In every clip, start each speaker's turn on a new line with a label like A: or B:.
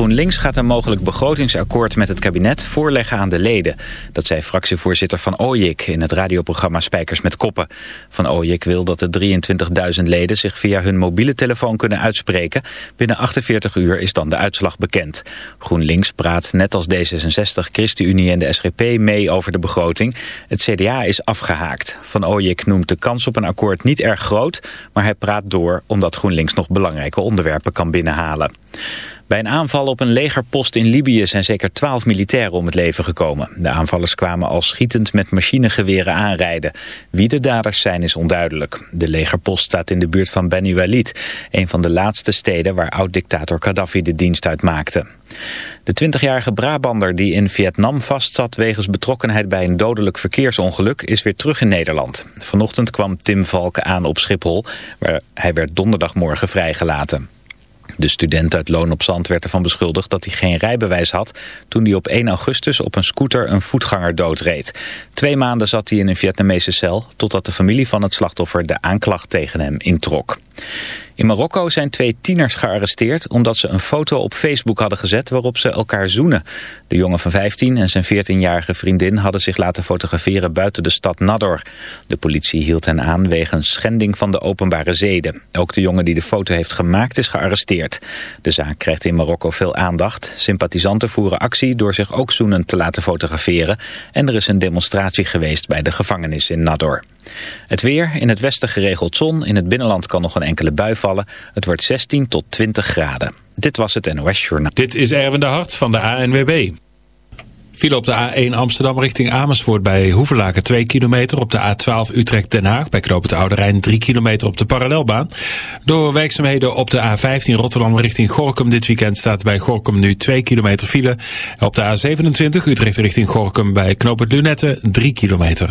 A: GroenLinks gaat een mogelijk begrotingsakkoord met het kabinet voorleggen aan de leden. Dat zei fractievoorzitter Van Ooyik in het radioprogramma Spijkers met Koppen. Van Ooyik wil dat de 23.000 leden zich via hun mobiele telefoon kunnen uitspreken. Binnen 48 uur is dan de uitslag bekend. GroenLinks praat net als D66, ChristenUnie en de SGP mee over de begroting. Het CDA is afgehaakt. Van Ooyik noemt de kans op een akkoord niet erg groot, maar hij praat door omdat GroenLinks nog belangrijke onderwerpen kan binnenhalen. Bij een aanval op een legerpost in Libië zijn zeker twaalf militairen om het leven gekomen. De aanvallers kwamen al schietend met machinegeweren aanrijden. Wie de daders zijn is onduidelijk. De legerpost staat in de buurt van Beni Walid, een van de laatste steden waar oud-dictator Gaddafi de dienst uitmaakte. De 20-jarige Brabander die in Vietnam vastzat wegens betrokkenheid bij een dodelijk verkeersongeluk is weer terug in Nederland. Vanochtend kwam Tim Valken aan op Schiphol, waar hij werd donderdagmorgen vrijgelaten. De student uit Loon op Zand werd ervan beschuldigd dat hij geen rijbewijs had... toen hij op 1 augustus op een scooter een voetganger doodreed. Twee maanden zat hij in een Vietnamese cel... totdat de familie van het slachtoffer de aanklacht tegen hem introk. In Marokko zijn twee tieners gearresteerd omdat ze een foto op Facebook hadden gezet waarop ze elkaar zoenen. De jongen van 15 en zijn 14-jarige vriendin hadden zich laten fotograferen buiten de stad Nador. De politie hield hen aan wegens schending van de openbare zeden. Ook de jongen die de foto heeft gemaakt is gearresteerd. De zaak krijgt in Marokko veel aandacht. Sympathisanten voeren actie door zich ook zoenend te laten fotograferen. En er is een demonstratie geweest bij de gevangenis in Nador. Het weer, in het westen geregeld zon, in het binnenland kan nog een enkele bui vallen. Het wordt 16 tot 20 graden. Dit was het NOS Journaal.
B: Dit is Erwin de Hart van de ANWB. Viel op de A1 Amsterdam richting Amersfoort bij Hoevelaken 2 kilometer. Op de A12 Utrecht-Den Haag bij Knoop het Oude Rijn 3 kilometer op de parallelbaan. Door werkzaamheden op de A15 Rotterdam richting Gorkum dit weekend staat bij Gorkum nu 2 kilometer file. Op de A27 Utrecht richting Gorkum bij Knoop het Lunette 3 kilometer.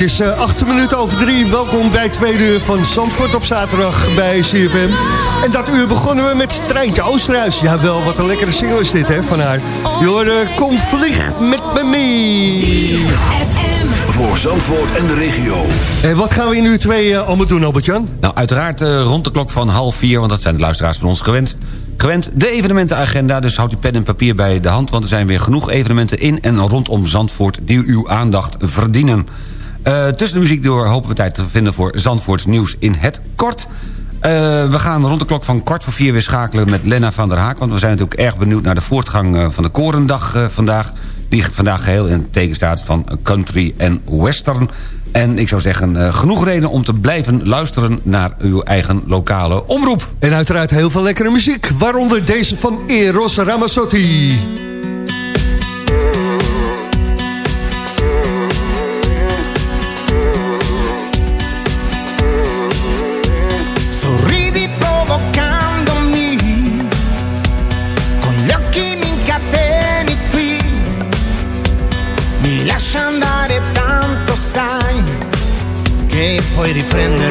B: Het is
C: eh, acht minuten over drie. Welkom bij het tweede uur van Zandvoort op zaterdag bij CFM. En dat uur begonnen we met Treintje Oosterhuis. Jawel, wat een lekkere single is dit hè, van haar. Je hoorde, kom vlieg met me mee.
D: Voor Zandvoort en de regio.
C: En wat gaan we in uur twee eh, allemaal doen, Albert-Jan?
E: Nou, uiteraard eh, rond de klok van half vier... want dat zijn de luisteraars van ons gewenst... gewend de evenementenagenda, dus houd uw pen en papier bij de hand... want er zijn weer genoeg evenementen in en rondom Zandvoort... die uw aandacht verdienen. Eh, tussen de muziek door hopen we tijd te vinden voor Zandvoorts nieuws in het kort... Eh, we gaan rond de klok van kwart voor vier weer schakelen met Lena van der Haak... want we zijn natuurlijk erg benieuwd naar de voortgang eh, van de Korendag vandaag... die vandaag geheel in het teken staat van country en western. En ik zou zeggen, genoeg reden om te blijven luisteren... naar uw eigen lokale omroep.
C: En uiteraard heel veel lekkere muziek. Waaronder deze van Eros Ramazzotti.
D: Prender.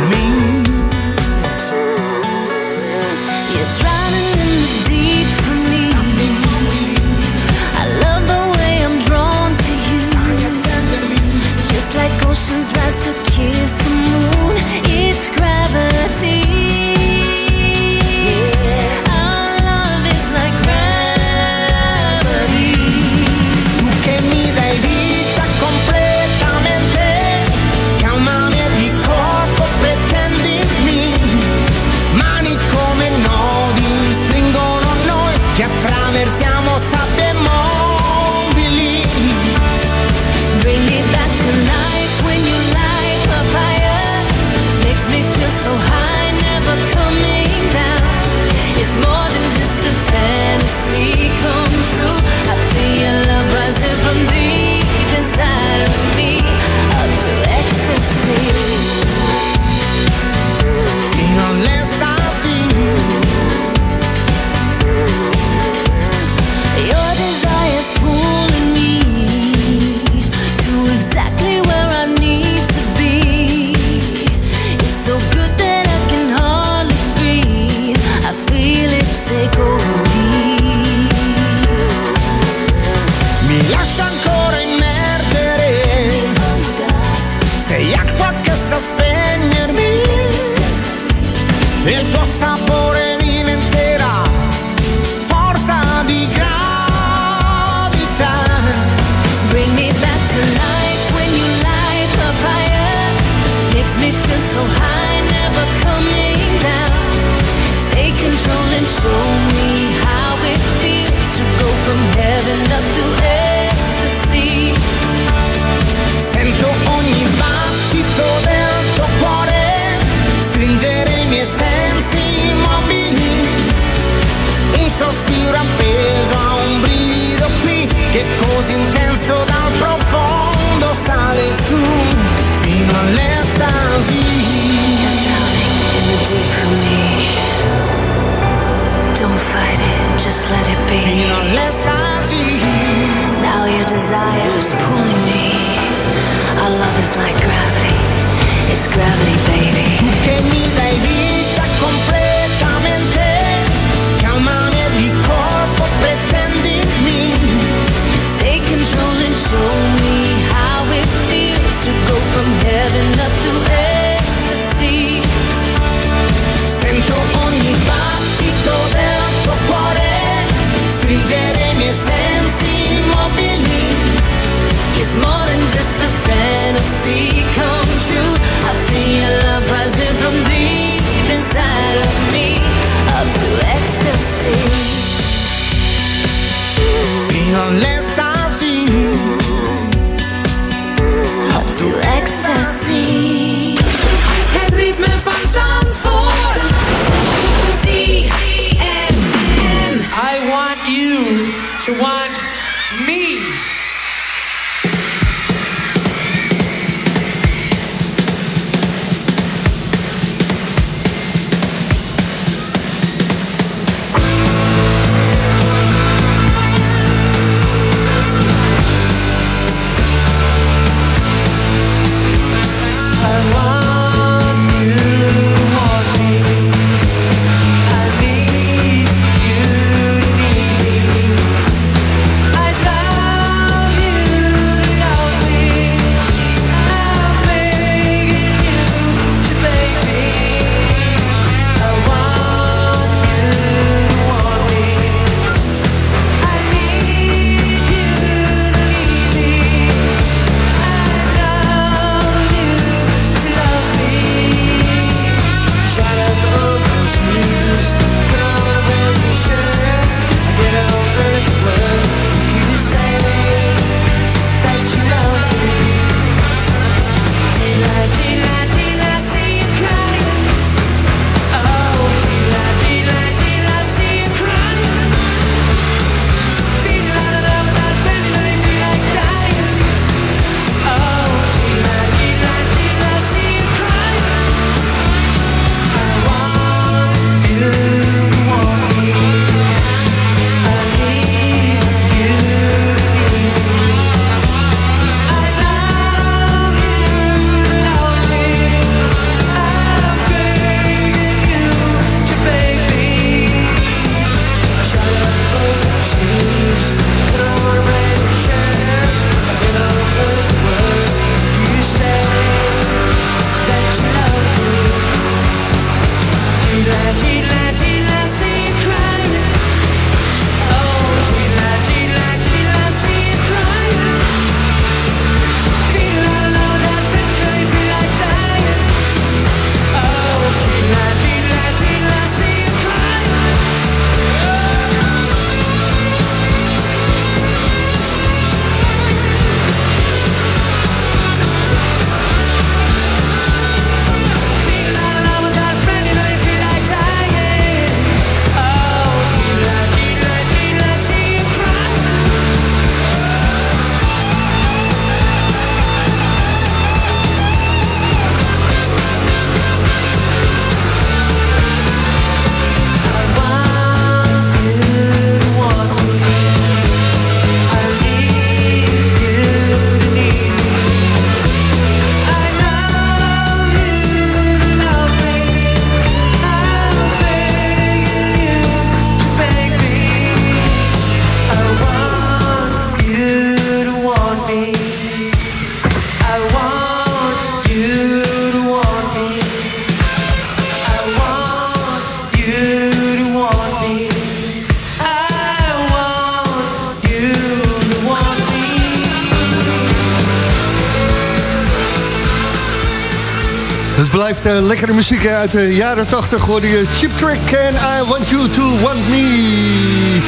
D: lekkere muziek uit de jaren 80 hoorde je Chip Trick en I Want You To Want Me.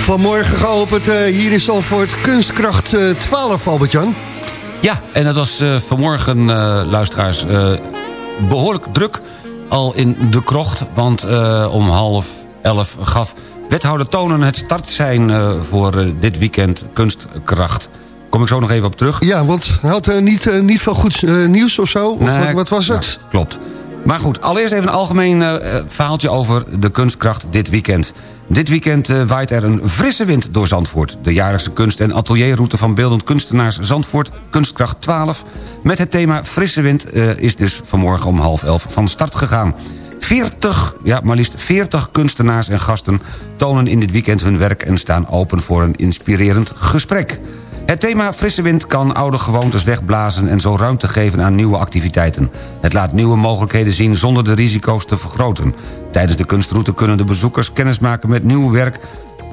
D: Vanmorgen geopend eh, hier in Zalvoort Kunstkracht eh, 12, Albert-Jan.
E: Ja, en dat was eh, vanmorgen, luisteraars, behoorlijk druk al in de krocht. Want om half elf gaf wethouder Tonen het startsein voor dit weekend Kunstkracht kom ik zo nog even op terug.
C: Ja, want hij had niet, niet veel goed nieuws of zo? Of wat, wat, was het?
E: Ja, klopt. Maar goed, allereerst even een algemeen eh, verhaaltje over de kunstkracht dit weekend. Dit weekend eh, waait er een frisse wind door Zandvoort. De jaarlijkse kunst- en atelierroute van beeldend kunstenaars Zandvoort... Kunstkracht 12, met het thema frisse wind... eh, is dus vanmorgen om half elf van start gegaan. 40, ja, maar liefst 40 kunstenaars en gasten tonen in dit weekend hun werk... en staan open voor een inspirerend gesprek. Het thema frisse wind kan oude gewoontes wegblazen... en zo ruimte geven aan nieuwe activiteiten. Het laat nieuwe mogelijkheden zien zonder de risico's te vergroten. Tijdens de kunstroute kunnen de bezoekers kennismaken met nieuw werk...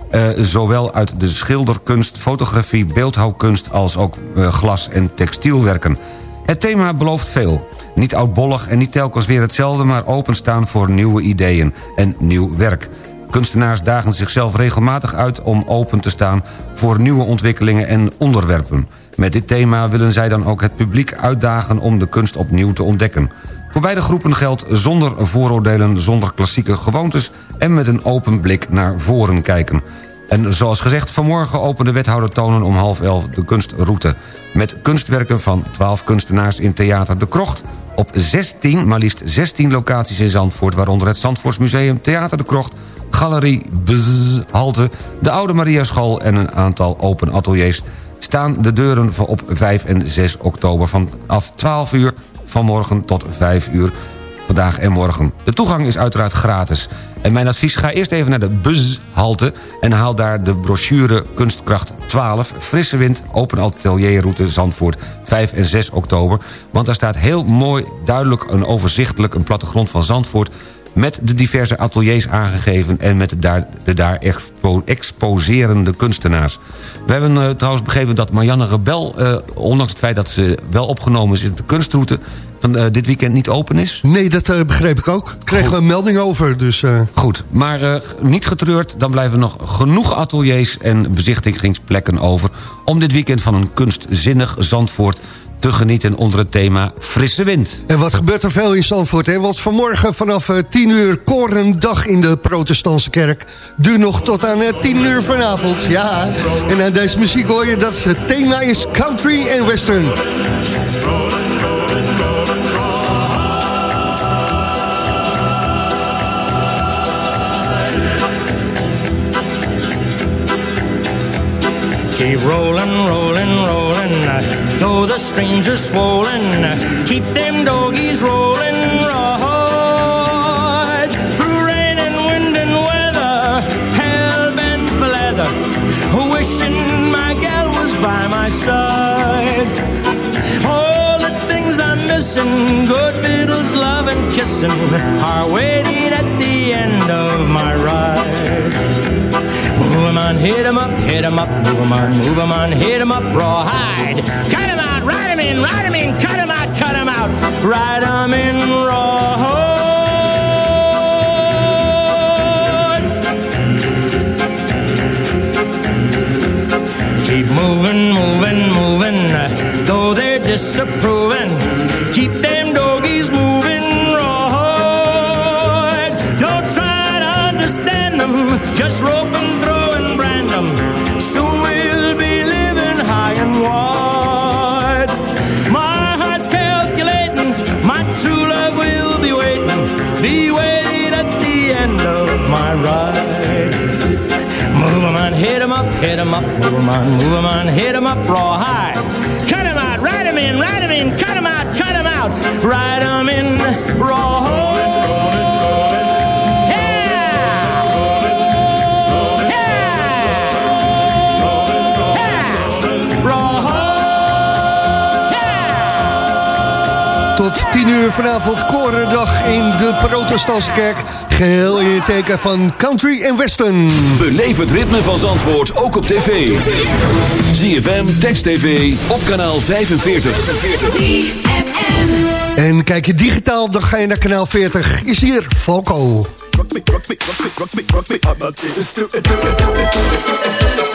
E: eh, zowel uit de schilderkunst, fotografie, beeldhouwkunst... als ook eh, glas- en textielwerken. Het thema belooft veel. Niet oudbollig en niet telkens weer hetzelfde... maar openstaan voor nieuwe ideeën en nieuw werk. Kunstenaars dagen zichzelf regelmatig uit om open te staan... voor nieuwe ontwikkelingen en onderwerpen. Met dit thema willen zij dan ook het publiek uitdagen... om de kunst opnieuw te ontdekken. Voor beide groepen geldt zonder vooroordelen, zonder klassieke gewoontes... en met een open blik naar voren kijken. En zoals gezegd, vanmorgen opende wethouder Tonen om half elf de kunstroute. Met kunstwerken van 12 kunstenaars in Theater De Krocht... op 16, maar liefst 16 locaties in Zandvoort... waaronder het Zandvoortsmuseum, Theater De Krocht... Galerie Bzz, Halte, de Oude Mariaschool en een aantal open ateliers... staan de deuren op 5 en 6 oktober vanaf 12 uur vanmorgen tot 5 uur vandaag en morgen. De toegang is uiteraard gratis. En mijn advies, ga eerst even naar de bushalte... en haal daar de brochure Kunstkracht 12... Frisse Wind, Open Atelierroute Zandvoort 5 en 6 oktober. Want daar staat heel mooi, duidelijk en overzichtelijk... een plattegrond van Zandvoort met de diverse ateliers aangegeven... en met de daar, de daar expo- exposerende kunstenaars. We hebben eh, trouwens begrepen dat Marianne Rebel... eh, ondanks het feit dat ze wel opgenomen is in de kunstroute... van eh, dit weekend niet open is.
C: Nee, dat begreep ik ook. Kregen we een melding over, dus...
E: Goed, maar niet getreurd, dan blijven nog genoeg ateliers en bezichtigingsplekken over... om dit weekend van een kunstzinnig Zandvoort te genieten onder het thema Frisse Wind.
C: En wat gebeurt er veel in Zandvoort, hè? Want vanmorgen vanaf eh, 10 uur korendag in de protestantse kerk. Duurt nog tot aan eh, 10 uur vanavond, ja. En aan deze muziek hoor je dat het thema is country en western.
F: Keep rolling, rolling, rolling. The streams are swollen, keep them doggies rolling. Through rain and wind and weather, hell bent for leather. Wishing my gal was by my side. All the things I'm missing, good fiddles, love and kissing, are waiting at the end of my ride. Move 'em on, hit 'em up, hit 'em up, move 'em on, move 'em on, hit 'em up, rawhide. Cut 'em out, ride 'em in, ride 'em in, cut 'em out, cut 'em out, ride 'em in, rawhide. Keep moving, moving, moving, though they're disapproving. Keep them my ride. Move 'em on, hit 'em up, hit 'em up, move 'em on, move 'em on, hit 'em up, rawhide. Cut 'em out, ride 'em in, ride 'em in, cut 'em out, cut 'em out, ride 'em in, rawhide.
C: Tot 10 uur vanavond korendag in de protestantse kerk. Geheel in het teken van country en western.
D: Beleef het ritme van Zandvoort ook op tv. ZFM, Text TV, op kanaal 45.
C: En kijk je digitaal, dan ga je naar kanaal 40. Is hier Foco.
G: The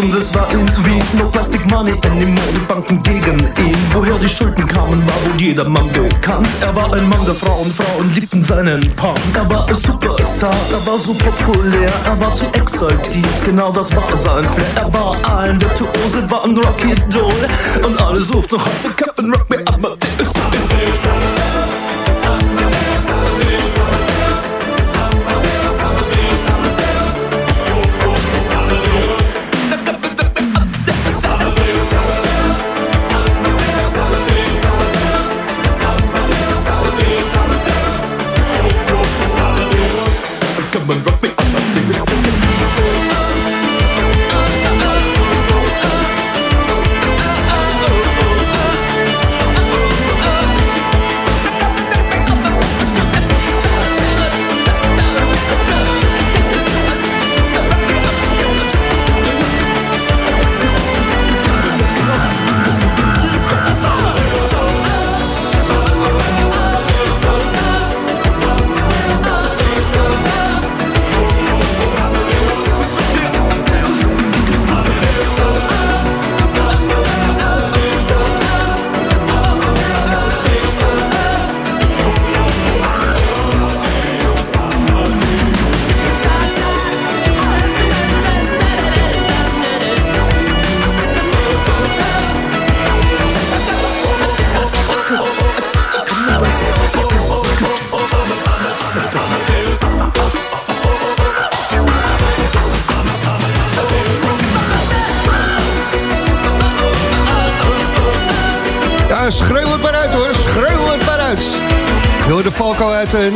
G: und es war irgendwie no Plastic Money anymore. Die Banken gegen ihn. Woher die Schulden kamen, war wohl jedermann bekannt. Er war ein Mann der Frauen, Frauen liebten seinen Punk. Er war ein Superstar, er war so populär, er war zu exaltiert, genau das war sein Flair. Er war ein Virtuose, war ein Rocky Doll und alle suchten noch heute Captain Rock me Amadeus. Come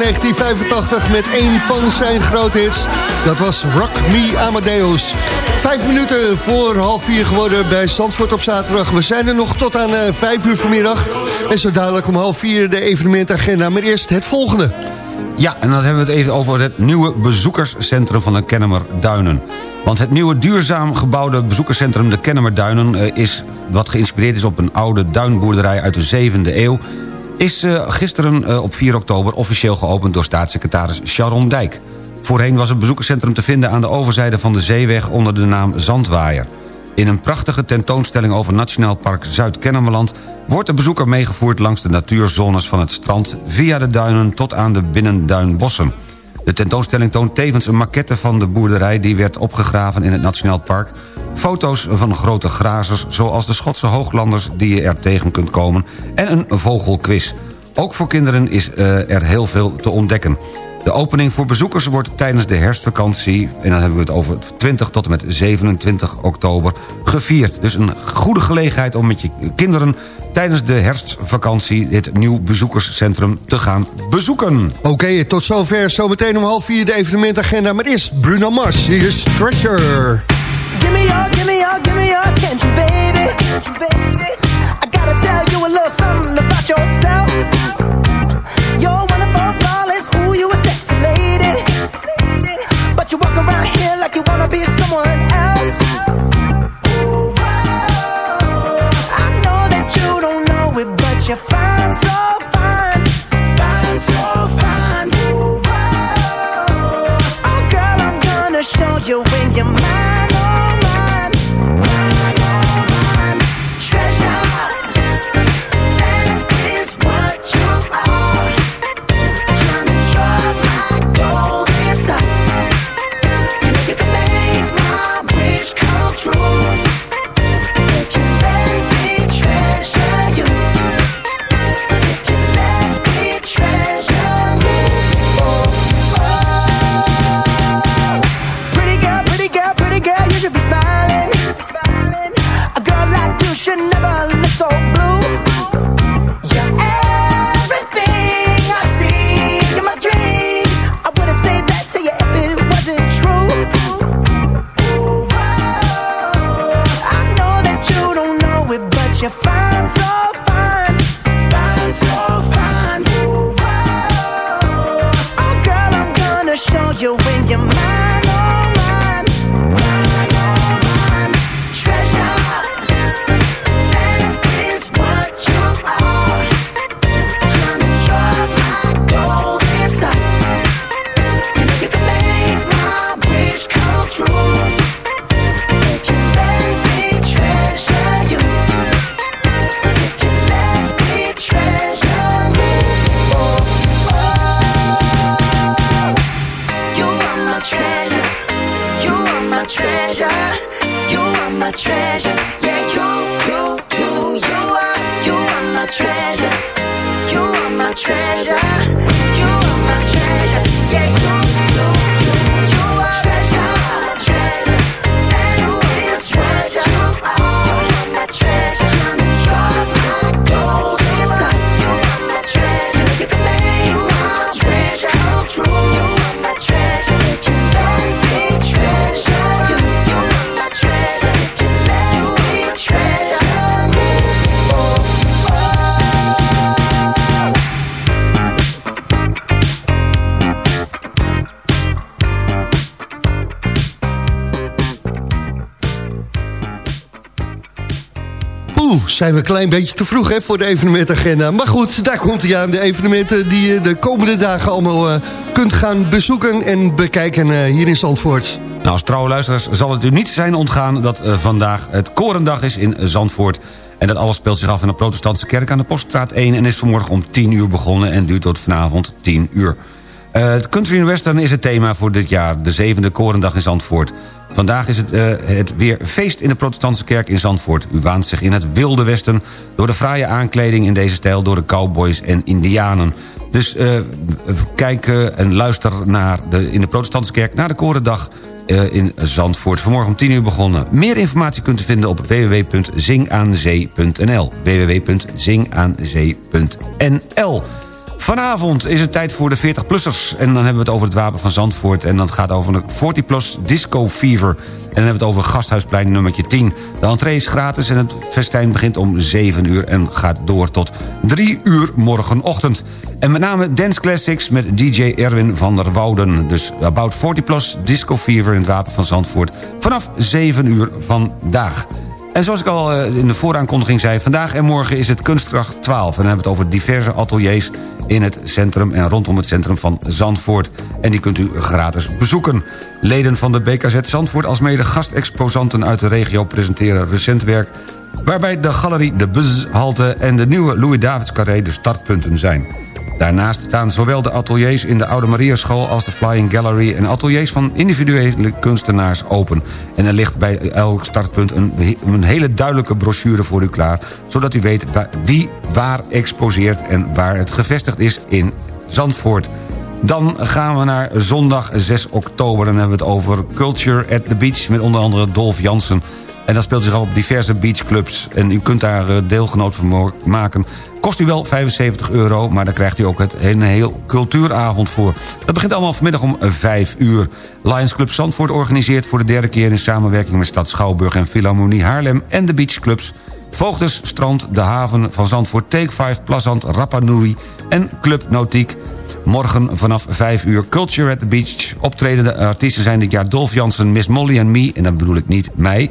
C: 1985 met een van zijn grote hits. Dat was Rock Me Amadeus. Vijf minuten voor half vier geworden bij Zandvoort op zaterdag. We zijn er nog tot aan eh, vijf uur vanmiddag. En zo dadelijk om half vier de evenementagenda. Maar eerst het volgende.
E: Ja, en dan hebben we het even over het nieuwe bezoekerscentrum van de Kennemer Duinen. Want het nieuwe duurzaam gebouwde bezoekerscentrum de Kennemer Duinen... eh, is, wat geïnspireerd is op een oude duinboerderij uit de 7e eeuw... is eh, gisteren eh, op 4 oktober officieel geopend door staatssecretaris Sharon Dijk. Voorheen was het bezoekerscentrum te vinden aan de overzijde van de zeeweg... onder de naam Zandwaaier. In een prachtige tentoonstelling over Nationaal Park Zuid-Kennemerland... wordt de bezoeker meegevoerd langs de natuurzones van het strand... via de duinen tot aan de binnenduinbossen. De tentoonstelling toont tevens een maquette van de boerderij... die werd opgegraven in het Nationaal Park... foto's van grote grazers, zoals de Schotse hooglanders... die je er tegen kunt komen, en een vogelquiz. Ook voor kinderen is eh, er heel veel te ontdekken. De opening voor bezoekers wordt tijdens de herfstvakantie... en dan hebben we het over 20 tot en met 27 oktober gevierd. Dus een goede gelegenheid om met je kinderen tijdens de herfstvakantie... dit nieuw bezoekerscentrum te gaan bezoeken.
C: Oké, tot zover. Zometeen om half vier de evenementagenda. Maar eerst Bruno Mars. Hier is Treasure.
H: Give me your, give me your, give me your attention, baby. I gotta tell you a little something about yourself. You're one of our flawless, ooh, you a. But you walk around here like you wanna be
C: Oeh, zijn we een klein beetje te vroeg hè, voor de evenementagenda. Maar goed, daar komt hij aan. De evenementen die je de komende dagen allemaal eh, kunt gaan bezoeken en bekijken eh, hier in Zandvoort.
E: Nou, als trouwe luisteraars zal het u niet zijn ontgaan... dat eh, vandaag het Korendag is in Zandvoort. En dat alles speelt zich af in de protestantse kerk aan de Poststraat 1... en is vanmorgen om 10 uur begonnen en duurt tot vanavond 10 uur. Eh, Het Country and Western is het thema voor dit jaar, de zevende Korendag in Zandvoort. Vandaag is het, eh, het weer feest in de protestantse kerk in Zandvoort. U waant zich in het wilde westen door de fraaie aankleding in deze stijl... door de cowboys en indianen. Dus eh, kijk eh, en luister naar de, in de protestantse kerk naar de Korendag eh, in Zandvoort. Vanmorgen om 10 uur begonnen. Meer informatie kunt u vinden op www.zingaanzee.nl www.zingaanzee.nl Vanavond is het tijd voor de 40-plussers. En dan hebben we het over het Wapen van Zandvoort. En dat gaat over de 40-plus Disco Fever. En dan hebben we het over Gasthuisplein nummertje 10. De entree is gratis en het festijn begint om 7 uur... en gaat door tot 3 uur morgenochtend. En met name Dance Classics met DJ Erwin van der Wouden. Dus About 40 Plus Disco Fever in het Wapen van Zandvoort... vanaf 7 uur vandaag. En zoals ik al eh, in de vooraankondiging zei... vandaag en morgen is het Kunstkracht 12. En dan hebben we het over diverse ateliers in het centrum... en rondom het centrum van Zandvoort. En die kunt u gratis bezoeken. Leden van de BKZ Zandvoort als mede gastexposanten uit de regio... presenteren recent werk... waarbij de galerie De Buzz-halte en de nieuwe Louis-Davids Carré... de startpunten zijn. Daarnaast staan zowel de ateliers in de Oude Mariaschool... als de Flying Gallery en ateliers van individuele kunstenaars open. En er ligt bij elk startpunt een, een hele duidelijke brochure voor u klaar... zodat u weet wie waar exposeert en waar het gevestigd is in Zandvoort. Dan gaan we naar zondag 6 oktober. Dan hebben we het over Culture at the Beach... met onder andere Dolf Jansen. En dat speelt zich af op diverse beachclubs. En u kunt daar eh, deelgenoot van maken. Kost u wel 75 euro, maar daar krijgt u ook het, een heel cultuuravond voor. Dat begint allemaal vanmiddag om 5 uur. Lions Club Zandvoort organiseert voor de derde keer... in samenwerking met Stad Schouwburg en Philharmonie Haarlem... en de beachclubs Voogdes, Strand, De Haven van Zandvoort... Take 5, Plazant, Rapa Nui en Club Nautiek... Morgen vanaf 5 uur Culture at the Beach. Optredende artiesten zijn dit jaar Dolf Jansen, Miss Molly en Me... en dat bedoel ik niet mij...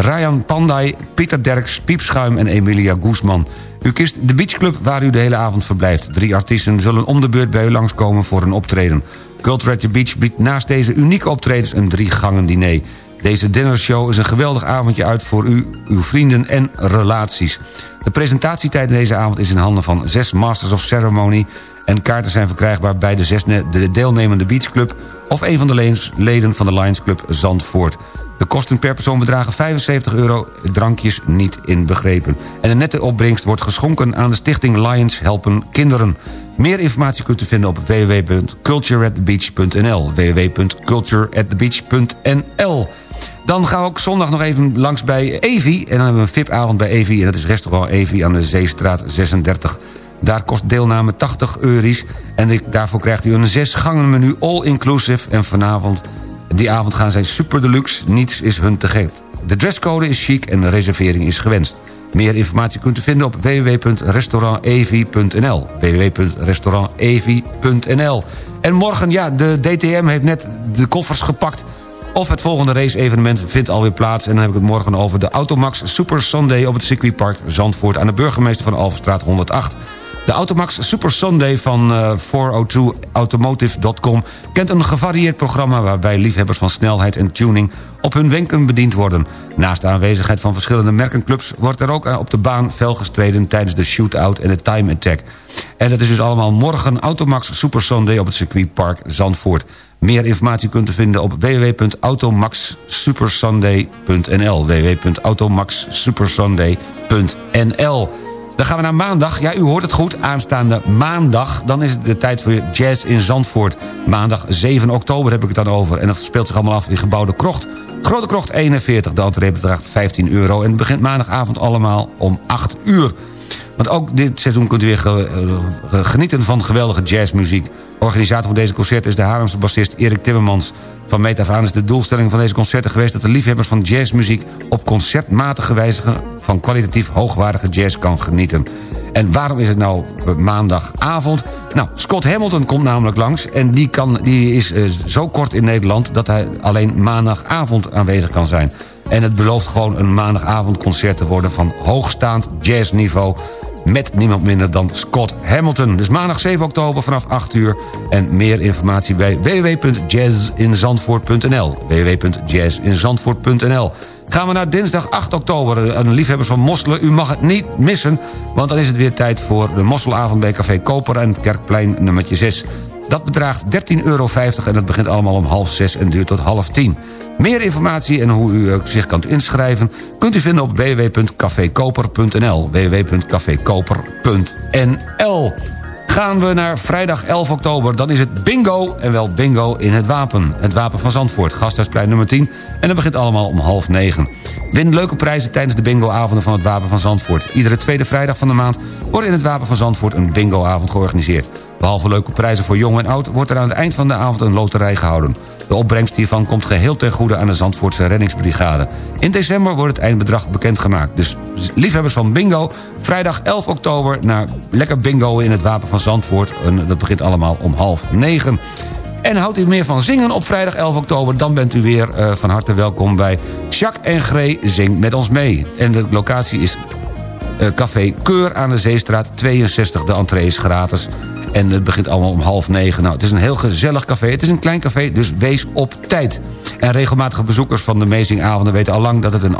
E: Ryan Pandai, Pieter Derks, Piepschuim en Emilia Guzman. U kiest de beachclub waar u de hele avond verblijft. Drie artiesten zullen om de beurt bij u langskomen voor een optreden. Culture at the Beach biedt naast deze unieke optredens een drie gangen diner. Deze dinnershow is een geweldig avondje uit voor u, uw vrienden en relaties. De presentatietijd deze avond is in handen van zes Masters of Ceremony... en kaarten zijn verkrijgbaar bij de, zes de deelnemende beachclub... of een van de leden van de Lions Club Zandvoort. De kosten per persoon bedragen 75 euro, drankjes niet inbegrepen. En de nette opbrengst wordt geschonken aan de stichting Lions Helpen Kinderen. Meer informatie kunt u vinden op www.cultureatthebeach.nl www.cultureatthebeach.nl Dan gaan we ook zondag nog even langs bij Evi. En dan hebben we een VIP-avond bij Evi. En dat is restaurant Evi aan de Zeestraat 36. Daar kost deelname 80 euro's. En daarvoor krijgt u een zes gangen menu all-inclusive. En vanavond, die avond gaan zij super deluxe. Niets is hun te gek. De dresscode is chic en de reservering is gewenst. Meer informatie kunt u vinden op www.restaurantevi.nl www.restaurantevi.nl En morgen, ja, de DTM heeft net de koffers gepakt... Of het volgende race-evenement vindt alweer plaats... en dan heb ik het morgen over de Automax Super Sunday... op het circuitpark Zandvoort aan de burgemeester van Alverstraat 108. De Automax Super Sunday van eh, 402automotive.com kent een gevarieerd programma... waarbij liefhebbers van snelheid en tuning op hun wenken bediend worden. Naast de aanwezigheid van verschillende merkenclubs... wordt er ook eh, op de baan fel gestreden tijdens de shootout en de time attack. En dat is dus allemaal morgen Automax Super Sunday op het circuitpark Zandvoort. Meer informatie kunt u vinden op www.automaxsupersunday.nl www.automaxsupersunday.nl Dan gaan we naar maandag. Ja, u hoort het goed. Aanstaande maandag. Dan is het de tijd voor jazz in Zandvoort. Maandag 7 oktober heb ik het dan over. En dat speelt zich allemaal af in gebouw De Krocht. Grote Krocht 41. De entree bedraagt 15 euro. En het begint maandagavond allemaal om 8 uur. Want ook dit seizoen kunt u weer eh, genieten van geweldige jazzmuziek. Organisator van deze concerten is de Haarlemse bassist Erik Timmermans. Van meet is de doelstelling van deze concerten geweest... dat de liefhebbers van jazzmuziek op concertmatige wijze... van kwalitatief hoogwaardige jazz kan genieten. En waarom is het nou maandagavond? Nou, Scott Hamilton komt namelijk langs... en die, kan, die is eh, zo kort in Nederland... dat hij alleen maandagavond aanwezig kan zijn. En het belooft gewoon een maandagavondconcert te worden... van hoogstaand jazzniveau met niemand minder dan Scott Hamilton. Dus maandag 7 oktober vanaf 8 uur. En meer informatie bij www.jazzinzandvoort.nl www.jazzinzandvoort.nl Gaan we naar dinsdag 8 oktober. Een liefhebbers van mosselen, u mag het niet missen... want dan is het weer tijd voor de mosselavond bij Café Koper... en Kerkplein nummertje 6. Dat bedraagt 13,50 euro en het begint allemaal om half 6 en duurt tot half 10. Meer informatie en hoe u zich kunt inschrijven... kunt u vinden op www.cafekoper.nl www.cafekoper.nl Gaan we naar vrijdag 11 oktober, dan is het bingo... en wel bingo in het Wapen. Het Wapen van Zandvoort, Gasthuisplein nummer 10... en dat begint allemaal om half 9. Win leuke prijzen tijdens de bingoavonden van het Wapen van Zandvoort. Iedere tweede vrijdag van de maand wordt in het Wapen van Zandvoort... een bingoavond georganiseerd. Behalve leuke prijzen voor jong en oud... wordt er aan het eind van de avond een loterij gehouden. De opbrengst hiervan komt geheel ten goede aan de Zandvoortse reddingsbrigade. In december wordt het eindbedrag bekendgemaakt. Dus liefhebbers van bingo, vrijdag 11 oktober... naar lekker bingo in het Wapen van Zandvoort. Dat begint allemaal om half negen. En houdt u meer van zingen op vrijdag 11 oktober... dan bent u weer uh, van harte welkom bij Jacques en Gree Zing met ons mee. En de locatie is uh, Café Keur aan de Zeestraat 62. De entree is gratis. En het begint allemaal om half negen. Nou, het is een heel gezellig café. Het is een klein café, dus wees op tijd. En regelmatige bezoekers van de Amazing-avonden weten al lang... dat het, een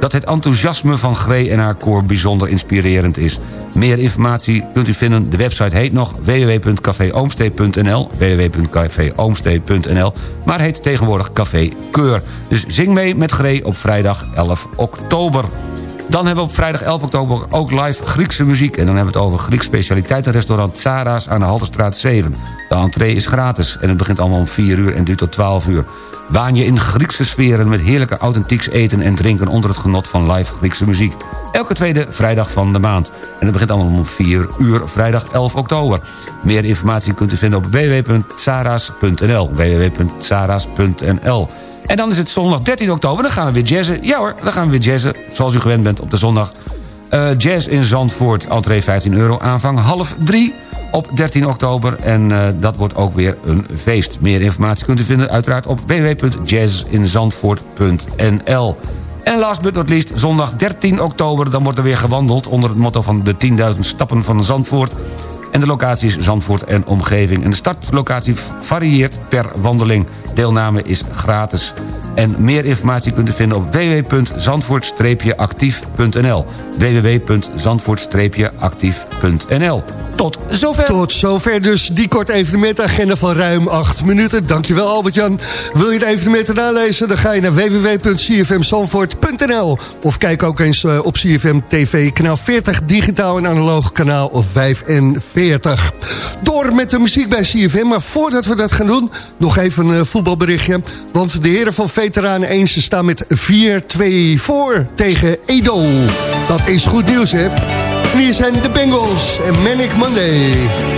E: dat het enthousiasme van Gree en haar koor bijzonder inspirerend is. Meer informatie kunt u vinden. De website heet nog www.cafeoomstee.nl www.cafeoomstee.nl Maar heet tegenwoordig Café Keur. Dus zing mee met Gree op vrijdag 11 oktober. Dan hebben we op vrijdag 11 oktober ook live Griekse muziek. En dan hebben we het over Grieks specialiteitenrestaurant Tsara's aan de Halterstraat 7. De entree is gratis en het begint allemaal om 4 uur en duurt tot 12 uur. Waan je in Griekse sferen met heerlijke authentieks eten en drinken... onder het genot van live Griekse muziek. Elke tweede vrijdag van de maand. En het begint allemaal om 4 uur vrijdag 11 oktober. Meer informatie kunt u vinden op www.tsara's.nl www.tsara's.nl en dan is het zondag 13 oktober, dan gaan we weer jazzen. Ja hoor, dan gaan we weer jazzen, zoals u gewend bent op de zondag. Uh, jazz in Zandvoort, entree 15 euro, aanvang half 3 op 13 oktober. En uh, dat wordt ook weer een feest. Meer informatie kunt u vinden uiteraard op www.jazzinzandvoort.nl en last but not least, zondag 13 oktober... dan wordt er weer gewandeld onder het motto van de 10.000 stappen van Zandvoort... En de locatie is Zandvoort en omgeving. En de startlocatie varieert per wandeling. Deelname is gratis. En meer informatie kunt u vinden op www.zandvoort-actief.nl www.zandvoort-actief.nl Tot zover.
C: Tot zover dus die kort evenementagenda van ruim 8 minuten. Dankjewel Albert-Jan. Wil je de evenementen nalezen? Dan ga je naar www.cfmzandvoort.nl Of kijk ook eens op CFM TV kanaal 40 digitaal en analoog kanaal 45. Door met de muziek bij CFM. Maar voordat we dat gaan doen, nog even een voetbalberichtje. Want de heren van Veteranen 1 staan met 4-2 voor tegen Edo. Dat is goed nieuws, hè? Hier zijn de Bengals en Manic Monday.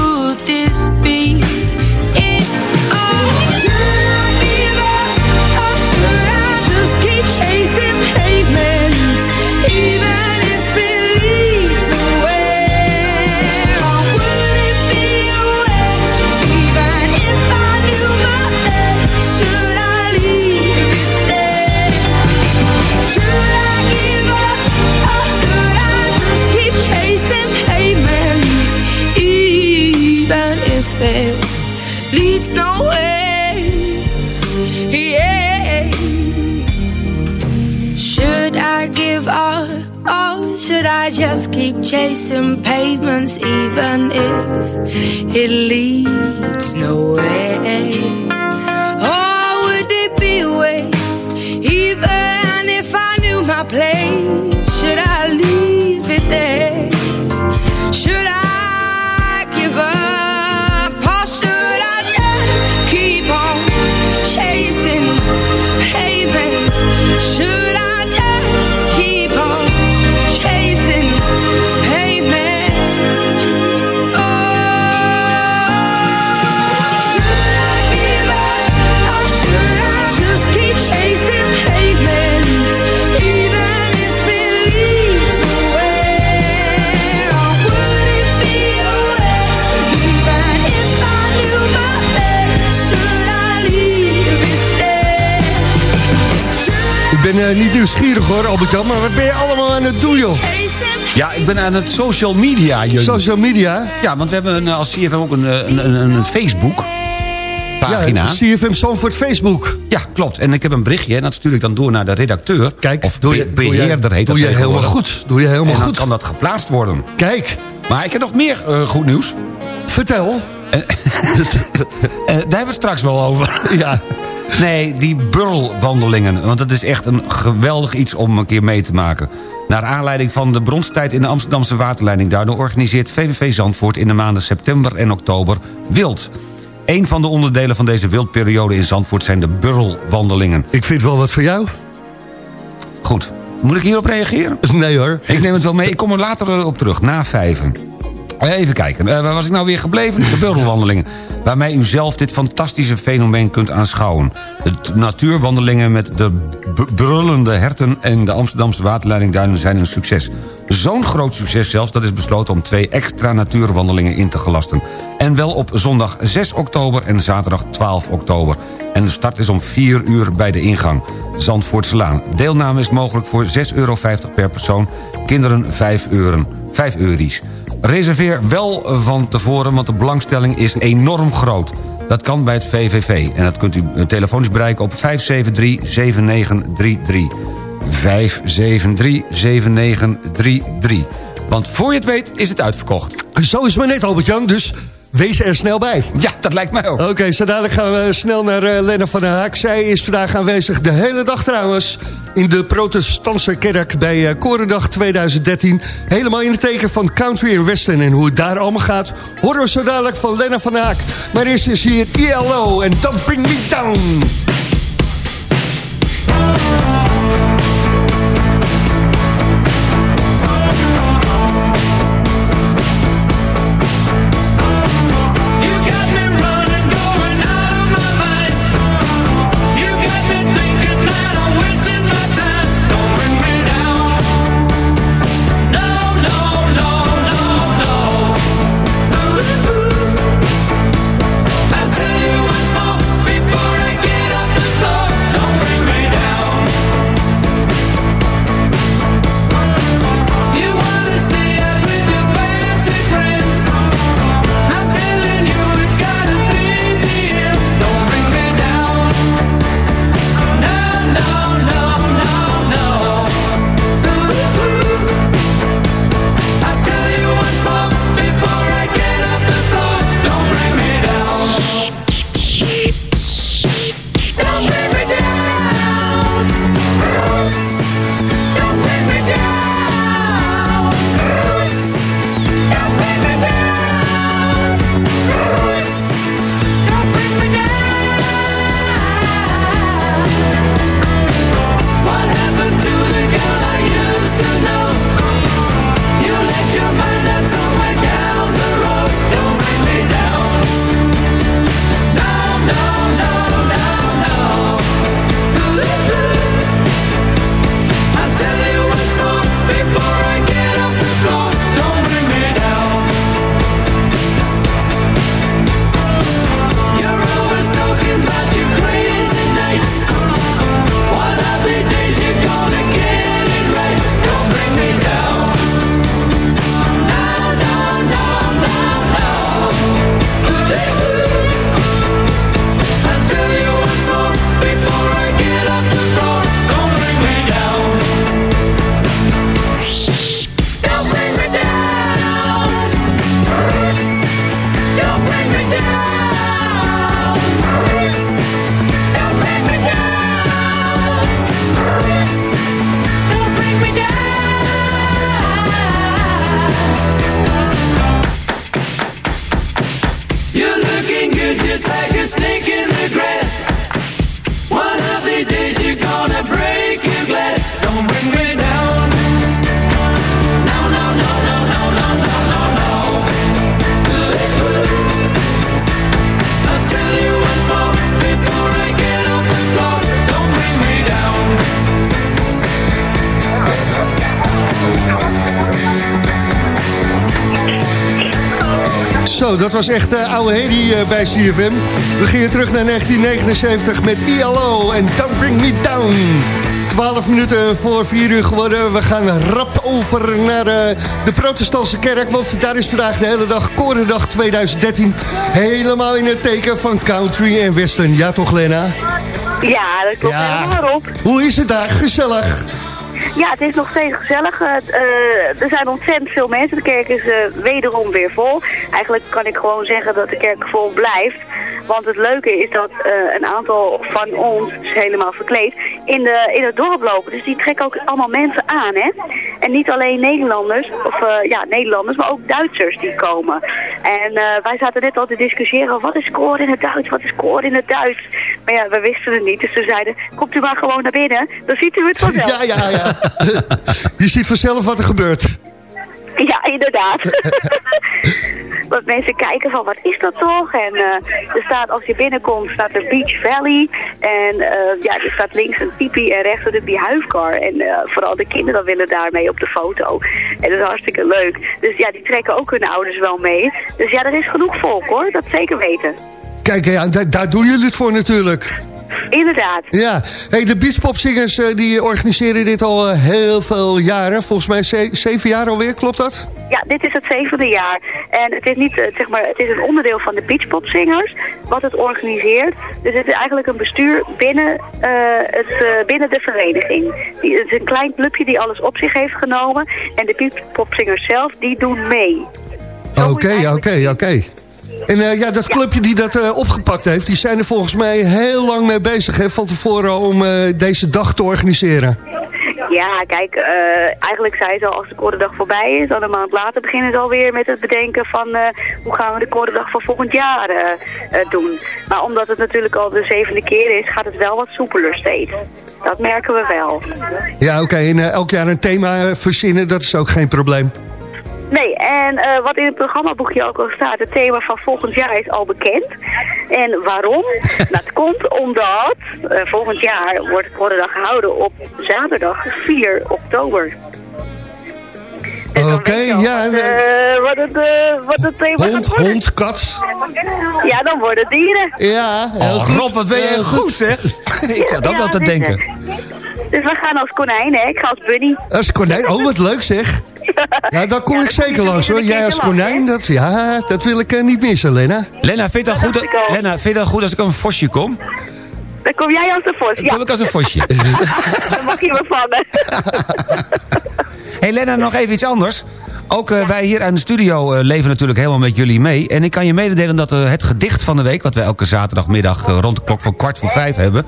I: Leave.
C: Albert-Jan, maar wat ben je allemaal aan het doen, joh?
E: Ja, ik ben aan het social media. jullie.
C: Social media?
E: Ja, want we hebben een, eh, als CFM ook een, eh, een, een, een Facebook pagina.
C: Ja, CFM Zandvoort Facebook.
E: Ja, klopt. En ik heb een berichtje en dat stuur ik dan door naar de redacteur.
C: Kijk,
E: of
C: doe je-
E: be-
C: doe je-
E: beheerder heet
C: doe
E: dat
C: je helemaal goed. Doe je helemaal
E: en dan
C: goed.
E: kan dat geplaatst worden.
C: Kijk.
E: Maar ik heb nog meer eh, goed nieuws.
C: Vertel.
E: Daar hebben we het straks wel over.
C: Ja.
E: Nee, die burlwandelingen. Want het is echt een geweldig iets om een keer mee te maken. Naar aanleiding van de bronstijd in de Amsterdamse waterleidingduinen... organiseert VVV Zandvoort in de maanden september en oktober wild. Een van de onderdelen van deze wildperiode in Zandvoort zijn de burlwandelingen.
C: Ik vind wel wat voor jou.
E: Goed. Moet ik hierop reageren?
C: Nee hoor.
E: Ik neem het wel mee. Ik kom er later eh, op terug, na vijven. Eh, Even kijken, Eh, waar was ik nou weer gebleven? De burgelwandelingen. Waarmee u zelf dit fantastische fenomeen kunt aanschouwen. De natuurwandelingen met de brullende herten... en de Amsterdamse waterleidingduinen zijn een succes. Zo'n groot succes zelfs dat is besloten om twee extra natuurwandelingen in te gelasten. En wel op zondag 6 oktober en zaterdag 12 oktober. En de start is om 4 uur bij de ingang. Zandvoortselaan. Deelname is mogelijk voor 6,50 euro per persoon. Kinderen 5 euro. 5 euro's. Reserveer wel van tevoren, want de belangstelling is enorm groot. Dat kan bij het VVV. En dat kunt u telefonisch bereiken op 573-7933. 573-7933. Want voor je het weet is het uitverkocht.
C: Zo is het maar net, Albert-Jan. Dus wees er snel bij.
E: Ja, dat lijkt mij ook.
C: Oké, zo dadelijk gaan we snel naar eh, Lena van der Haak. Zij is vandaag aanwezig de hele dag trouwens... in de protestantse kerk bij eh, Korendag 2013. Helemaal in het teken van country en western. En hoe het daar allemaal gaat, horen we zo dadelijk van Lena van der Haak. Maar eerst is hier ILO en
J: Bring Me Down.
C: Zo, dat was echt eh, oude Hedy eh, bij CFM. We gingen terug naar 1979 met ILO en Don't Bring Me Down. 12 minuten voor 4 uur geworden. We gaan rap over naar eh, de protestantse kerk... want daar is vandaag de hele dag Korendag 2013... helemaal in het teken van country en western. Ja toch, Lena?
K: Ja, dat klopt
C: Ja.
K: helemaal op.
C: Hoe is het daar? Gezellig.
K: Ja, het is nog steeds gezellig. Het, eh, er zijn ontzettend veel mensen. De kerk is eh, wederom weer vol. Eigenlijk kan ik gewoon zeggen dat de kerk vol blijft. Want het leuke is dat eh, een aantal van ons, helemaal verkleed, in, de, in het dorp lopen. Dus die trekken ook allemaal mensen aan, hè. En niet alleen Nederlanders, of eh, ja, Nederlanders, maar ook Duitsers die komen. En eh, wij zaten net al te discussiëren, wat is koor in het Duits, wat is koor in het Duits? Maar ja, we wisten het niet, dus we zeiden, komt u maar gewoon naar binnen, dan ziet u het vanzelf.
C: Ja, ja, ja. Je ziet vanzelf wat er gebeurt.
K: Ja, inderdaad. Want mensen kijken van, wat is dat toch? En eh, er staat, als je binnenkomt, staat er Beach Valley. En eh, ja, er staat links een tipi en rechts een behuifkar. En eh, vooral de kinderen willen daarmee op de foto. En dat is hartstikke leuk. Dus ja, die trekken ook hun ouders wel mee. Dus ja, er is genoeg volk hoor, dat zeker weten.
C: Kijk, ja, daar, daar doen jullie het voor natuurlijk.
K: Inderdaad.
C: Ja, hey, de beachpopzingers eh, die organiseren dit al eh, heel veel jaren. Volgens mij ze- zeven jaar alweer, klopt dat?
K: Ja, dit is het zevende jaar. En het is niet, eh, zeg maar, het is een onderdeel van de Beachpopzingers, wat het organiseert. Dus het is eigenlijk een bestuur binnen, het, binnen de vereniging. Die, het is een klein clubje die alles op zich heeft genomen. En de Beachpopzingers zelf, die doen mee.
C: Oké, oké, oké. En eh, ja, dat clubje die dat eh, opgepakt heeft... die zijn er volgens mij heel lang mee bezig hè, van tevoren... om eh, deze dag te organiseren.
K: Ja, kijk, eigenlijk zei ze al als de Korendag voorbij is, dan een maand later beginnen ze alweer met het bedenken van hoe gaan we de Korendag van volgend jaar doen. Maar omdat het natuurlijk al de zevende keer is, gaat het wel wat soepeler steeds. Dat merken we wel.
C: Ja, oké. en eh, elk jaar een thema verzinnen, dat is ook geen probleem.
K: Nee, en eh, wat in het programmaboekje ook al staat, het thema van volgend jaar is al bekend. En waarom? dat komt omdat eh, volgend jaar wordt Korendag gehouden op zaterdag 4 oktober.
C: Oké, ja.
K: Eh, wat, het, eh, wat het thema
C: Hond,
K: gaat worden.
C: hond, kat.
K: Ja, dan worden dieren.
C: Ja, heel
E: Oh,
C: goed.
E: Rob, wat ben je
C: Heel
E: goed, zeg. Ik zat ook
K: Ja,
E: wel te denken.
K: Dus we gaan als konijn, hè? Ik ga als bunny.
C: Als konijn, oh wat leuk zeg. Ja, daar kom
K: Ja,
C: ik
K: dan
C: zeker langs hoor.
K: een
C: Jij als konijn, dat, ja, dat wil ik eh, niet missen, Lena.
E: Lena, vind je dat goed. Lena, vind je dat goed als ik een vosje kom?
K: Dan kom jij als de vos.
E: Dan
K: Ja,
E: kom ik als een vosje.
K: dan mag je me vangen.
E: hey Lena, nog even iets anders. Ook eh, wij hier aan de studio eh, leven natuurlijk helemaal met jullie mee. En ik kan je mededelen dat eh, het gedicht van de week... wat we elke zaterdagmiddag rond de klok van kwart voor vijf hebben...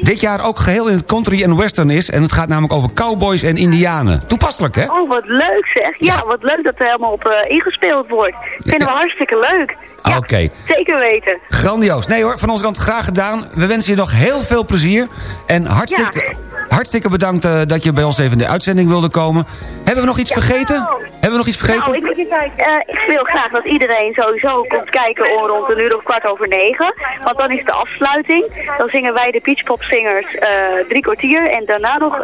E: dit jaar ook geheel in het country en western is. En het gaat namelijk over cowboys en indianen. Toepasselijk, hè?
K: Oh, wat leuk zeg. Ja, wat leuk dat er helemaal op ingespeeld wordt. Vinden we hartstikke leuk. Ja,
E: Oké.
K: zeker weten.
E: Grandioos. Nee hoor, van onze kant graag gedaan. We wensen je nog heel veel plezier. En hartstikke, hartstikke bedankt eh, dat je bij ons even in de uitzending wilde komen. Hebben we nog iets vergeten? Hebben we nog iets vergeten?
K: Nou, ik, eh, ik wil graag dat iedereen sowieso komt kijken om rond een uur of kwart over negen. Want dan is de afsluiting. Dan zingen wij de Beachpopzingers eh drie kwartier. En daarna nog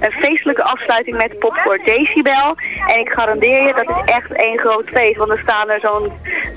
K: een feestelijke afsluiting met Popcore Decibel. En ik garandeer je, dat is echt één groot feest. Want er staan er zo'n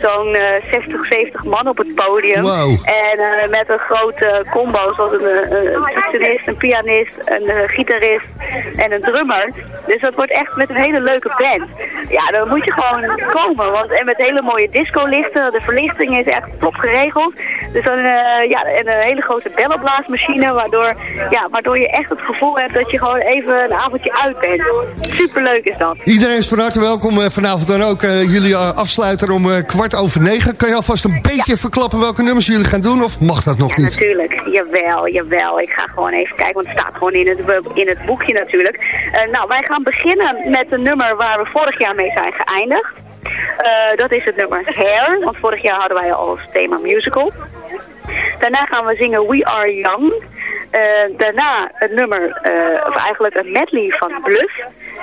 K: zo'n eh 60, 70 man op het podium.
C: Wauw.
K: En met een grote combo, zoals een, een een pianist, een eh, gitarist en een drummer. Dus dat wordt echt met een hele leuke band. Ja, dan moet je gewoon komen. Want, en met hele mooie discolichten. De verlichting is echt top geregeld. Dus dan, eh, ja, en een hele grote bellenblaasmachine. Waardoor, ja, waardoor je echt het gevoel hebt dat je gewoon even een avondje uit bent. Superleuk is dat.
C: Iedereen is van harte welkom. eh, vanavond dan ook jullie afsluiten om kwart over negen. Kan je alvast een beetje verklappen welke nummers jullie gaan doen? Of mag dat nog
K: Ja,
C: niet?
K: natuurlijk. Jawel, jawel. Ik ga gewoon even kijken, want het staat gewoon in in het boekje natuurlijk. Eh, nou, wij gaan beginnen met een nummer waar we vorig jaar mee zijn geëindigd. Eh, dat is het nummer Hair, want vorig jaar hadden wij al als thema musical. Daarna gaan we zingen We Are Young. Eh, daarna het nummer, of eigenlijk een medley van Bluff.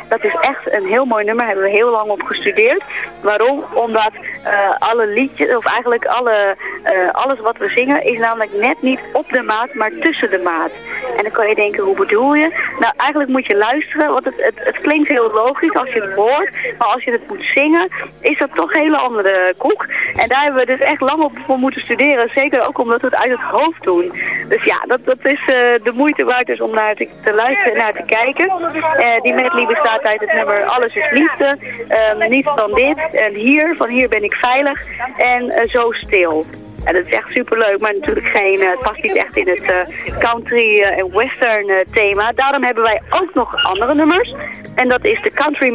K: Dat is echt een heel mooi nummer, hebben we heel lang op gestudeerd. Waarom? Omdat eh, alle liedjes, of eigenlijk alle, eh, alles wat we zingen, is namelijk net niet op de maat, maar tussen de maat. En dan kan je denken, hoe bedoel je? Nou, eigenlijk moet je luisteren, want het, het, het klinkt heel logisch als je het hoort. Maar als je het moet zingen, is dat toch een hele andere koek. En daar hebben we dus echt lang op voor moeten studeren. Zeker ook omdat we het uit het hoofd doen. Dus ja, dat, dat is eh, de moeite waard dus om naar te, te luisteren en naar te kijken. Eh, die medley bestaat uit het nummer Alles is Liefde, ehm, Niet van dit en Hier, van Hier ben ik veilig en eh, Zo stil. En dat is echt superleuk, maar natuurlijk geen, eh, het past niet echt in het eh, country eh, en western thema. Daarom hebben wij ook nog andere nummers. En dat is de country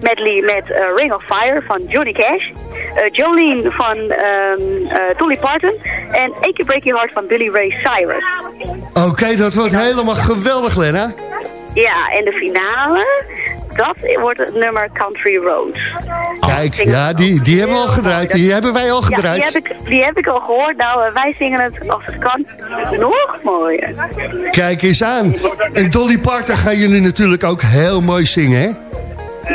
K: medley, met Ring of Fire van Johnny Cash. Jolene van eh, Dolly Parton. En Achy Breaky Heart van Billy Ray Cyrus.
C: Oké, dat wordt helemaal geweldig, Lena.
K: Ja, en de finale, dat wordt het nummer Country Roads.
C: Kijk, ja, die, die hebben we al gedraaid. Die hebben wij al
K: Ja, die
C: gedraaid.
K: heb, ik, die heb ik al gehoord. Nou, eh, wij zingen het als het kan nog mooier.
C: Kijk eens aan. En Dolly Parton gaan jullie natuurlijk ook heel mooi zingen, hè?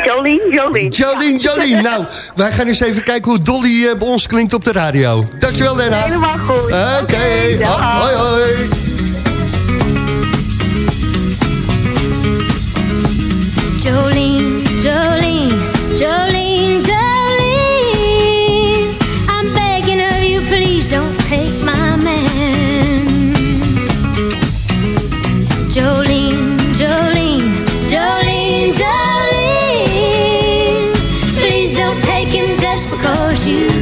K: Jolien, Jolien.
C: Jolien, Jolien. Nou, wij gaan eens even kijken hoe Dolly eh, bij ons klinkt op de radio. Dankjewel, Lena.
K: Helemaal goed.
C: Oké, hoi, hoi.
B: Jolene, Jolene, Jolene, Jolene. I'm begging of you, please don't take my man. Jolene, Jolene, Jolene, Jolene. Please don't take him just because you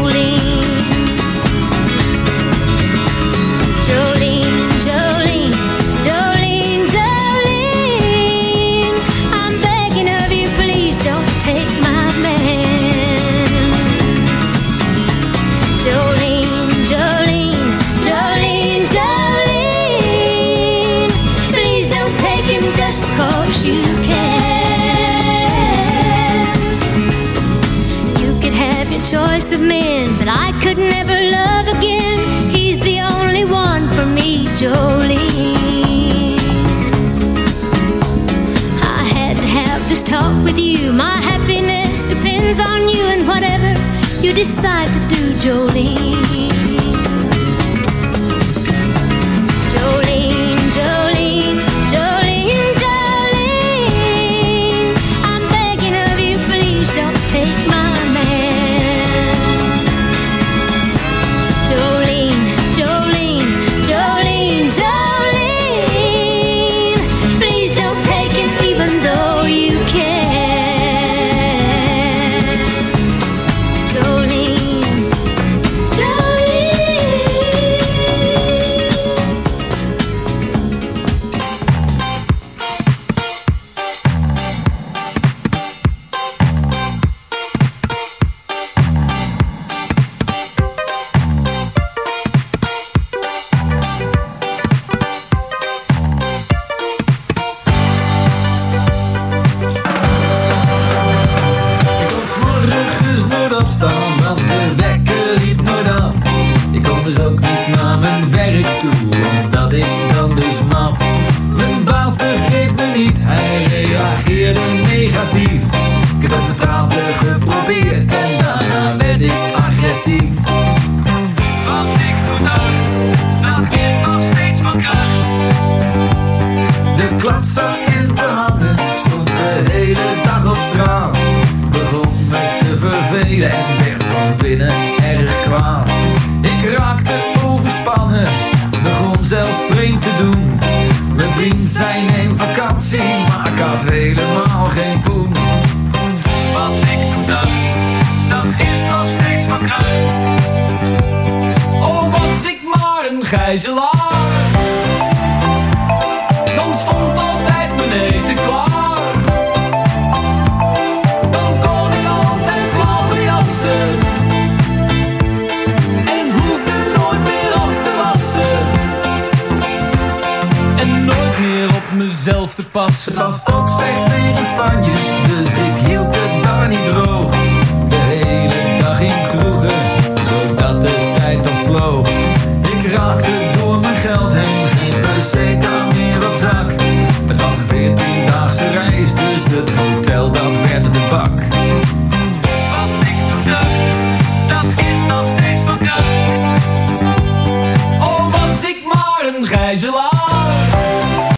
D: Jolene, I had to have this talk with you. My happiness depends on you and whatever you decide to do, Jolene.